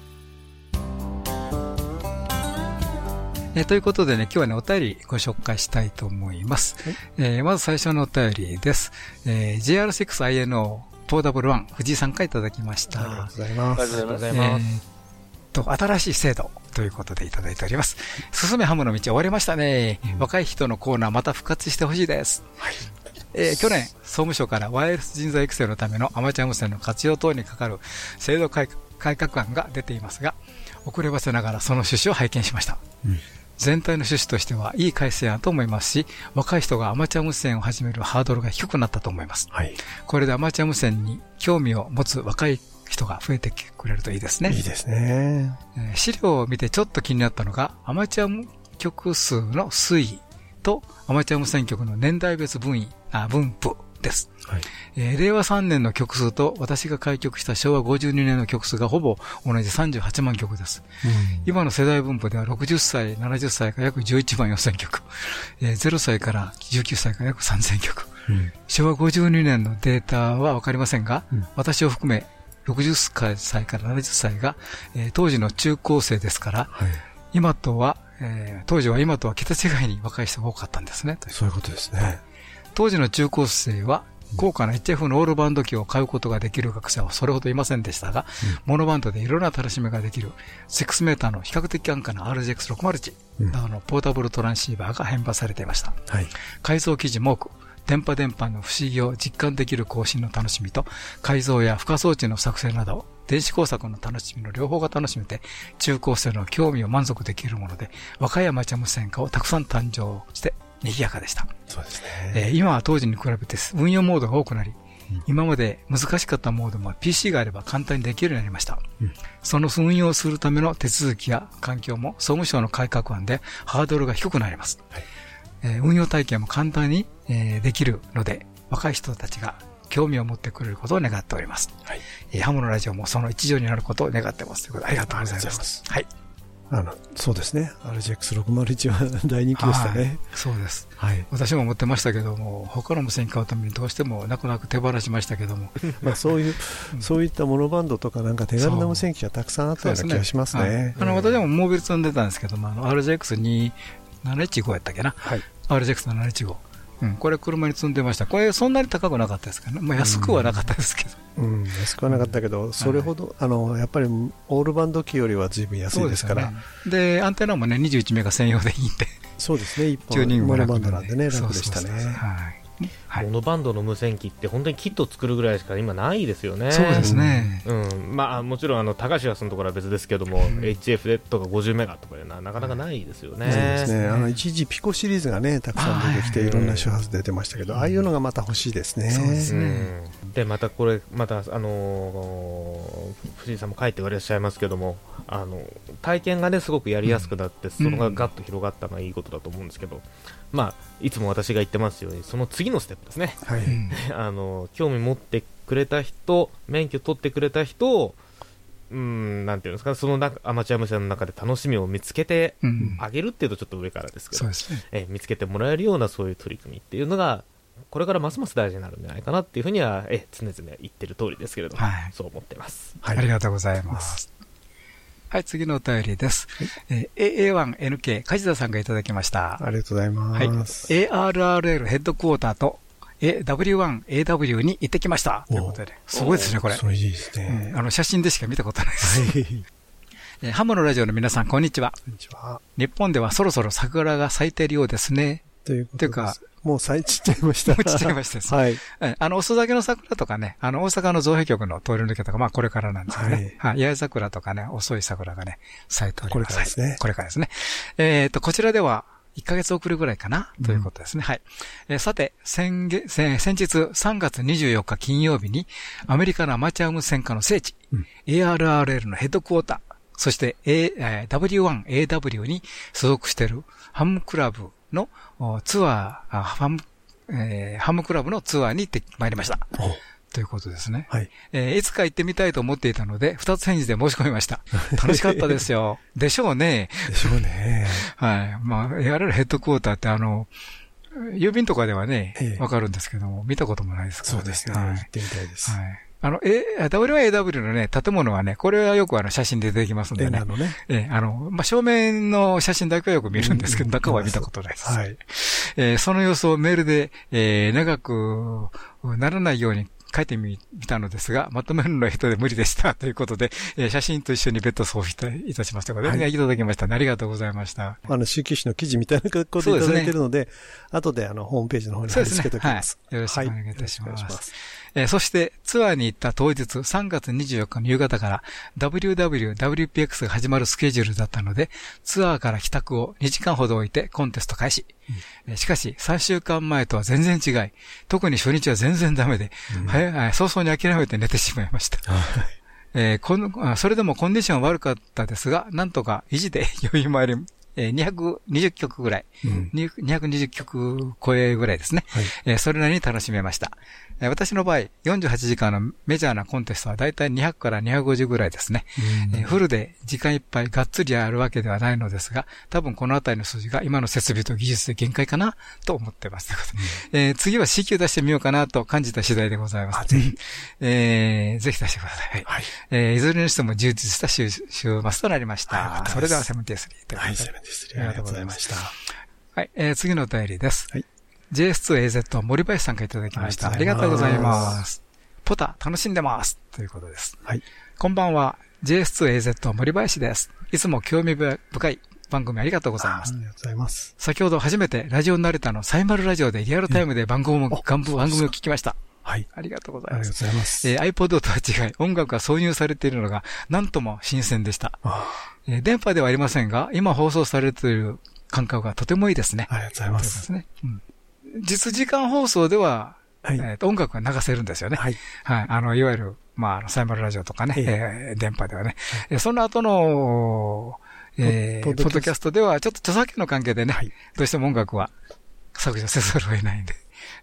Speaker 1: えー、ということでね、今日はね、お便りご紹介したいと思います。はい、えー、まず最初のお便りです。えー、JR6INO ポーダブル1、藤井さんからいただきました。
Speaker 3: ありがとうございます。
Speaker 2: ありがとうございます。え
Speaker 1: ー、と、新しい制度ということでいただいております。進めハムの道終わりましたね。うん、若い人のコーナーまた復活してほしいです。はい。えー、去年、総務省からワイヤレス人材育成のためのアマチュア無線の活用等にかかる制度改革案が出ていますが、遅ればせながらその趣旨を拝見しました。うん全体の趣旨としてはいい改正案と思いますし、若い人がアマチュア無線を始めるハードルが低くなったと思います。はい、これでアマチュア無線に興味を持つ若い人が増えてくれるといいですね。
Speaker 3: いいですね。
Speaker 1: 資料を見てちょっと気になったのが、アマチュア曲数の推移とアマチュア無線局の年代別分位あ分布です。はい、えー、令和3年の曲数と私が開局した昭和52年の曲数がほぼ同じ38万曲です。うん、今の世代分布では60歳、70歳が約11万4000曲、えー、0歳から19歳が約3000曲、うん、昭和52年のデータはわかりませんが、うん、私を含め60歳から70歳が、えー、当時の中高生ですから、はい、今とは、えー、当時は今とは桁違いに若い人が多かったんですね。
Speaker 3: そういうことですね。
Speaker 1: 当時の中高生は、高価な HF のオールバンド機を買うことができる学生はそれほどいませんでしたが、うん、モノバンドでいろんな楽しみができる、6メーターの比較的安価な RGX601 などのポータブルトランシーバーが変売されていました。はい、改造記事も多く、電波電波の不思議を実感できる更新の楽しみと、改造や付加装置の作成など、電子工作の楽しみの両方が楽しめて、中高生の興味を満足できるもので、和歌山茶無線化をたくさん誕生して賑やかでした。
Speaker 3: そうですね。
Speaker 1: えー、今は当時に比べて運用モードが多くなり、うん、今まで難しかったモードも PC があれば簡単にできるようになりました。うん、その運用するための手続きや環境も総務省の改革案でハードルが低くなります。はい、えー、運用体験も簡単に、えー、できるので、若い人たちが興味を持ってくれることを願っております。はい、えー、ハムのラジオもその一助になることを願ってます。ということでありがとうございます。はい。
Speaker 3: あの、そうですね。RGX601 は大人気でしたね。
Speaker 1: はいそうです。
Speaker 3: はい。
Speaker 1: 私も持ってましたけども、他の無線買うためにどうしても泣く泣く手放しましたけども。[LAUGHS]
Speaker 3: まあそういう、[LAUGHS] そういったモノバンドとかなんか手軽な無線機がたくさんあったような気がします
Speaker 1: はい
Speaker 3: ね。
Speaker 1: あの、私もモービル積んでたんですけども、あの、RGX2715 やったっけな？
Speaker 3: はい。
Speaker 1: RGX715。うん、これ車に積んでました。これそんなに高くなかったですからね。まあ安くはなかったですけど。
Speaker 3: うん、安くはなかったけど、それほど、あの、やっぱりオールバンド機よりは随分安いですから、
Speaker 1: よね。で、アンテナもね、21メガ専用でいいんで、
Speaker 3: そうですね、一
Speaker 1: チューニン
Speaker 3: 本モノバンドなんでね、
Speaker 1: そう
Speaker 3: 楽でした
Speaker 1: そうそうそう
Speaker 3: ね。
Speaker 1: はい。はい
Speaker 2: モノバンドの無線機って本当にキット作るぐらいしか今ないですよね。
Speaker 1: そうですね。
Speaker 2: うん、まあもちろんあの高橋はそのところは別ですけども、HF でとか50メガとかいうのはなかなかないですよね。
Speaker 3: そうですね。あの、一時ピコシリーズがね、たくさん出てきて、
Speaker 2: はい
Speaker 3: いろんな周波数出てましたけど、ああいうのがまた欲しいですね。
Speaker 1: そうですね
Speaker 2: うんでまたこれ、また、あのー藤井さんも書いておらっしゃいますけども、あの体験がねすごくやりやすくなって、それがガッと広がったのはいいことだと思うんですけど、まあ、いつも私が言ってますように、その次のステップですね、
Speaker 3: はい。[LAUGHS]
Speaker 2: あの興味持ってくれた人、免許取ってくれた人を、うん、なんていうんですか、その中アマチュア無線の中で楽しみを見つけて
Speaker 1: うん。
Speaker 2: あげるっていうとちょっと上からですけど
Speaker 1: そう、ですね。
Speaker 2: えー見つけてもらえるようなそういう取り組みっていうのが、これからますます大事になるんじゃないかなっていうふうには、えー常々言ってる通りですけれども、
Speaker 1: はい
Speaker 2: そう思ってます。
Speaker 3: はい
Speaker 1: ありがとうございます。はい、次のお便りです。えー AA1NK、梶田さんがいただきました。
Speaker 3: ありがとうござい
Speaker 1: はい。
Speaker 3: ます。
Speaker 1: ARRL ヘッドクォーターと W1AW に行ってきました。ということで、すごいですね、これ。
Speaker 3: それいいです
Speaker 1: うん
Speaker 3: ね。
Speaker 1: あの、写真でしか見たことないです。
Speaker 3: はい。[LAUGHS]
Speaker 1: えーハムのラジオの皆さん、こんにちは。
Speaker 3: こんにちは。
Speaker 1: 日本ではそろそろ桜が咲いているようですね。
Speaker 3: ということ
Speaker 1: ていうか
Speaker 3: もう咲いちっちゃいました。
Speaker 1: もうちっちゃいましたです
Speaker 3: はい。
Speaker 1: えあの、遅咲きの桜とかね、あの、大阪の造幣局の通り抜けとか、まあ、これからなんですよね。はい。八重桜とかね、遅い桜がね、咲いております。
Speaker 3: これからですね
Speaker 1: これからですね。えっ、と、こちらでは、1ヶ月遅れぐらいかな、ということですね。はい。えーさて、先月、先先日3月24日金曜日に、アメリカのアマチュア無線化の聖地、ARRL のヘッドクォーター、そして、A えー W1AW に所属しているハムクラブのおツアー、あハム、えーハムクラブのツアーに行ってまいりました。ということですね。
Speaker 3: はい。
Speaker 1: えーいつか行ってみたいと思っていたので、二つ返事で申し込みました。楽しかったですよ。[LAUGHS] でしょうね。
Speaker 3: でしょうね。[LAUGHS]
Speaker 1: はい。まあ、ARL ヘッドクォーターってあの、郵便とかではね
Speaker 3: え、え
Speaker 1: わかるんですけども、見たこともないですから
Speaker 3: そうですね。
Speaker 1: はい
Speaker 3: 行ってみたいです。
Speaker 1: はい。あの、A、W1AW のね、建物はね、これはよくあの写真で出てきますんでね
Speaker 3: レンガ。のね。
Speaker 1: ええあの、まあ、正面の写真だけはよく見るんですけど、中は見たことないです。
Speaker 3: はい。
Speaker 1: えーその様子をメールで、えー長くならないように書いてみたのですが、まとめるのは人で無理でした。[LAUGHS] ということで、えー写真と一緒に別途送付いたしましたので、
Speaker 3: はい
Speaker 1: い、ただきましたね。ありがとうございました。
Speaker 3: あの、周期誌の記事みたいなことでいただいてるので、後であの、ホームページの方に貼り付けておきます。
Speaker 1: はいよろしくお願いいたします
Speaker 3: はいし
Speaker 1: えーそして、ツアーに行った当日、3月24日の夕方から WWWPX が始まるスケジュールだったので、ツアーから帰宅を2時間ほど置いてコンテスト開始。えーしかし、3週間前とは全然違い、特に初日は全然ダメで、早い早々に諦めて寝てしまいました。[LAUGHS] えーこのあそれでもコンディションは悪かったですが、なんとか維持で [LAUGHS] 余裕もあり、えー220曲ぐらい、
Speaker 3: うん
Speaker 1: に220曲超えぐらいですね。
Speaker 3: はい
Speaker 1: えーそれなりに楽しめました。えー私の場合、48時間のメジャーなコンテストはだいたい200から250ぐらいですね。えーフルで時間いっぱいがっつりやるわけではないのですが、多分このあたりの数字が今の設備と技術で限界かなと思ってます。うことでえー次は C 級出してみようかなと感じた次第でございます。
Speaker 3: あぜひ。
Speaker 1: えーぜひ出してください。はい
Speaker 3: はい。
Speaker 1: えーいずれにしても充実した週週末となりました。それではセブンティースリーという
Speaker 3: はい、
Speaker 1: ことで
Speaker 3: セブンです。ありがとうございました。
Speaker 1: はい、えー次のお便りです。
Speaker 3: はい
Speaker 1: JS2AZ 森林さんからいただきました。あ
Speaker 3: ありが
Speaker 1: とうご
Speaker 3: ざい
Speaker 1: ま。
Speaker 3: ます
Speaker 1: ポタ、楽しんでますということです。
Speaker 3: はい。
Speaker 1: こんばんは。JS2AZ 森林です。いつも興味深い番組ありがとうございます
Speaker 3: あり。がとうございます。
Speaker 1: 先ほど初めてラジオナレタのサイマルラジオでリアルタイムで番組も、番組を聞きました。
Speaker 3: はい。
Speaker 1: ありがとうござ
Speaker 3: ありがとう
Speaker 1: います。
Speaker 3: ございます。
Speaker 1: えー iPod とは違い、音楽が挿入されているのが、なんとも新鮮でした。
Speaker 3: あ
Speaker 1: えー電波ではありませんが、今放送されている感覚がとてもいいですね。
Speaker 3: ありがとうございま。
Speaker 1: ということですすね。うん実時間放送では、
Speaker 3: はい。
Speaker 1: えーと音楽が流せるんですよね。
Speaker 3: はい。
Speaker 1: はい。あの、いわゆる、まあサイマルラジオとかね、
Speaker 3: え
Speaker 1: えー電波ではね。えーその後の、えーポッド
Speaker 3: キャスト
Speaker 1: では、ちょっと著作権の関係でね、
Speaker 3: はい
Speaker 1: どうしても音楽は削除せざるを得ないんで、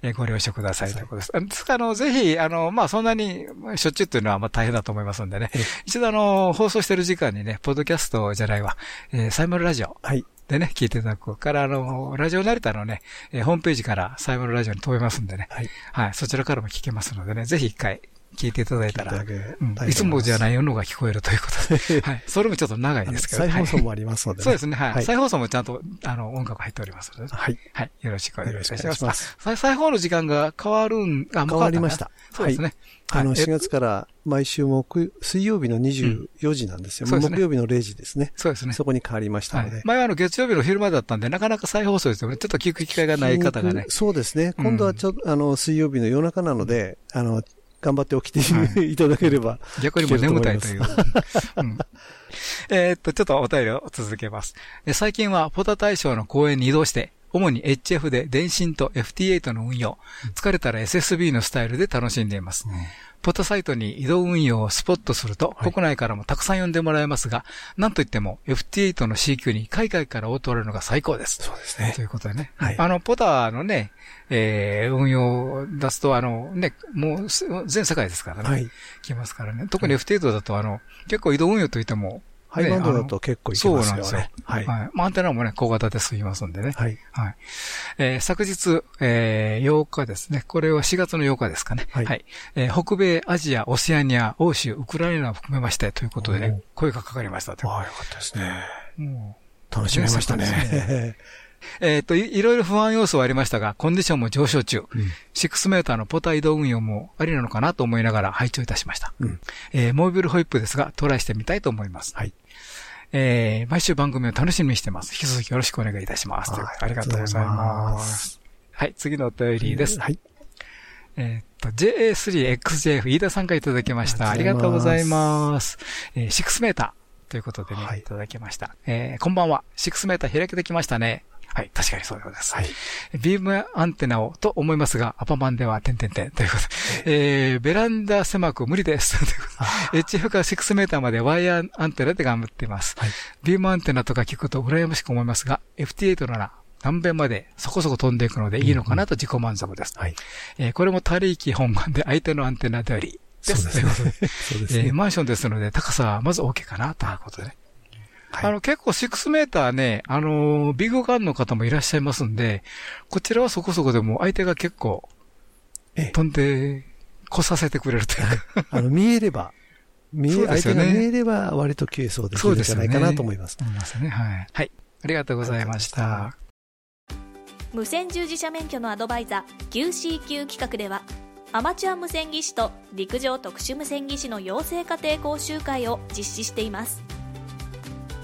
Speaker 1: えーご了承くださいということです。あですから、あの、ぜひ、あの、まあ、そんなにしょっちゅうっていうのは、まあ、大変だと思いますんでね。一度、あの、放送してる時間にね、ポッドキャストじゃないわ、えーサイモルラジオ。
Speaker 3: はい。
Speaker 1: でね、聞いていただくから、あの、ラジオ成田のね、えーホームページからサイモルラジオに飛べますんでね。
Speaker 3: はい。
Speaker 1: はい。そちらからも聞けますのでね、ぜひ一回聞いていただいたら、
Speaker 3: 聞い
Speaker 1: つもじゃないのが聞こえるということで。[LAUGHS] はい。それもちょっと長いですけど。
Speaker 3: 再放送
Speaker 1: はい
Speaker 3: もありますのでね。
Speaker 1: そうですね。はい。
Speaker 3: はい
Speaker 1: 再放送もちゃんと、あの、音楽入っておりますので。
Speaker 3: はい。
Speaker 1: はい。よろしくお願いします。
Speaker 3: ます
Speaker 1: 再再放の時間が変わるん、あ、
Speaker 3: 変わりました。
Speaker 1: そうですね。
Speaker 3: あの、
Speaker 1: はい
Speaker 3: 4月から毎週木、水曜日の24時なんですよ。木曜日の0時ですね。
Speaker 1: そうですね。
Speaker 3: そこに変わりましたので。
Speaker 1: はい。前はあの月曜日の昼間だったんで、なかなか再放送ですよね。ちょっと聞く機会がない方がね。
Speaker 3: そうですね。今度はちょっと、あの、水曜日の夜中なので、あの、頑張って起きて、
Speaker 1: はい [LAUGHS]
Speaker 3: い、ただければ。
Speaker 1: 逆にもう眠たいという。うんえーっと、ちょっとお便りを続けます。え最近はポタ大賞の公演に移動して、主に HF で電信と FT8 の運用、疲れたら SSB のスタイルで楽しんでいます。ポタサイトに移動運用をスポットすると、国内からもたくさん呼んでもらえますが、なんといっても FT8 の CQ に海外から応答れるのが最高です。
Speaker 3: そうですね
Speaker 1: ということでね。
Speaker 3: はい
Speaker 1: あの、ポタのね、えー運用を出すと、あの、ね、もうす全世界ですからね。
Speaker 3: はい。
Speaker 1: 来ますからね。特に F8 だと、あの、結構移動運用といっても、
Speaker 3: ハイバンドだと結構いけますよね。
Speaker 1: そうなんですよ。
Speaker 3: はい。
Speaker 1: はい。まあ、アンテナもね、小型で済みますんでね。
Speaker 3: はい。
Speaker 1: はい。えー昨日、えー8日ですね。これは4月の8日ですかね。
Speaker 3: はい
Speaker 1: えー北米、アジア、オセアニア、欧州、ウクライナを含めましてということでね、声がかかりました
Speaker 3: ああ、よかったですね。
Speaker 1: も
Speaker 3: 楽しめました
Speaker 1: ね
Speaker 3: ね。
Speaker 1: うえっ、とい、いろいろ不安要素はありましたが、コンディションも上昇中。6メーターのポタ移動運用もありなのかなと思いながら拝聴いたしました。
Speaker 3: うん
Speaker 1: えーモービルホイップですが、トライしてみたいと思います。
Speaker 3: はい。
Speaker 1: えー毎週番組を楽しみにしてます。引き続きよろしくお願いいたします。ありがとうございます。はい、次のお便りです。
Speaker 3: はい。
Speaker 1: えーっと、JA3XJF 飯田さんからいただきました。あ
Speaker 3: ありが
Speaker 1: りがとうござい
Speaker 3: とうござい
Speaker 1: ます。えー6メーターということでね、
Speaker 3: はい
Speaker 1: いただきました。えーこんばんは。6メーター開けてきましたね。はい、確かにそうでございます。
Speaker 3: はい。
Speaker 1: ビームアンテナをと思いますが、アパマンでは点々点ということで、えー、ベランダ狭く無理です。ということで HF から6メーターまでワイヤーアンテナで頑張っています。
Speaker 3: はい
Speaker 1: ビームアンテナとか聞くと羨ましく思いますが、FT8 なら何遍までそこそこ飛んでいくのでいいのかなと自己満足です。
Speaker 3: はい。
Speaker 1: えーこれも他力本願で相手のアンテナでりです。
Speaker 3: そうですねそうですね。
Speaker 1: えーマンションですので高さはまず OK かなということでね。
Speaker 3: はい
Speaker 1: あの、結構6メーターね、あのービッグガンの方もいらっしゃいますんで、こちらはそこそこでも相手が結構
Speaker 3: ええ
Speaker 1: 飛んで、来させてくれるというか。
Speaker 3: あの、見えれば、見え、
Speaker 1: ね
Speaker 3: 相手が見えれば割と消えそうできるんじゃないかなと思います。
Speaker 1: 思いますね。はい。はい。ありがとうございました。
Speaker 9: 無線従事者免許のアドバイザー QCQ 企画ではアマチュア無線技師と陸上特殊無線技師の養成家庭講習会を実施しています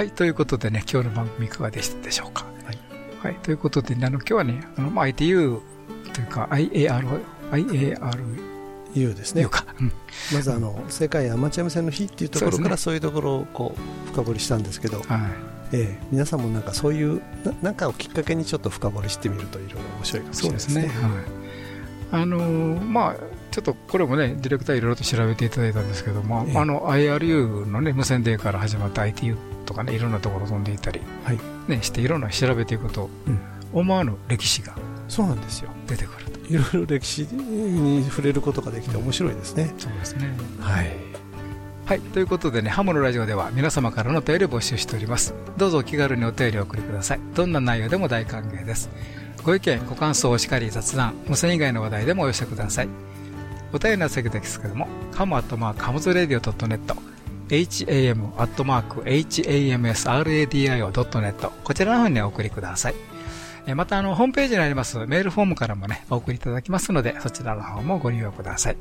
Speaker 1: はい。ということでね、今日の番組いかがでしたでしょうか？
Speaker 3: はい。
Speaker 1: はい。ということで、ね、あの、今日はね、あの、まあ ITU というか IAR、IAR
Speaker 3: いうですねまずあの、世界アマチュア無線の日っていうところからそういうところをこう、深掘りしたんですけど、
Speaker 1: はい。
Speaker 3: ええ皆さんもなんかそういう、ななんかをきっかけにちょっと深掘りしてみるといろいろ面白いかもし。れないですすね。
Speaker 1: はい。あのーまあ、ちょっとこれもね、ディレクターいろいろと調べていただいたんですけども、
Speaker 3: ええ
Speaker 1: あの、IRU のね、無線デーから始まった ITU とかね、いろんなところ飛んでいったり、
Speaker 3: はい
Speaker 1: ね、していろんな調べていくと、
Speaker 3: うん
Speaker 1: 思わぬ歴史が
Speaker 3: そうなんですよ。
Speaker 1: 出てくると。
Speaker 3: いろいろ歴史に触れることができて面白いですね。
Speaker 1: そうですね。
Speaker 3: はい。
Speaker 1: はい。ということでね、ハムのラジオでは皆様からのお便りを募集しております。どうぞお気軽にお便りをお送りください。どんな内容でも大歓迎です。ご意見、ご感想、お叱り、雑談、無線以外の話題でもお寄せください。お便りの先ですけども、 ham アットマーク hamsradio.net、ham アットマーク hamsradio.net、こちらの方にお送りください。えまた、あの、ホームページにありますメールフォームからもね、お送りいただきますので、そちらの方もご利用ください。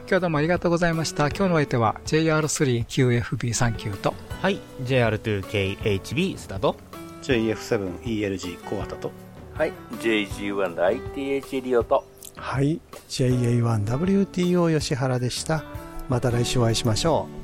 Speaker 1: 今日はどうもありがとうございました。今日のお相手は JR3QFB39 と、
Speaker 2: はい、JR2KHB スタート。
Speaker 10: JF7ELG 小型と
Speaker 4: はい JG1ITH リオと
Speaker 3: はい JA1WTO 吉原でしたまた来週お会いしましょう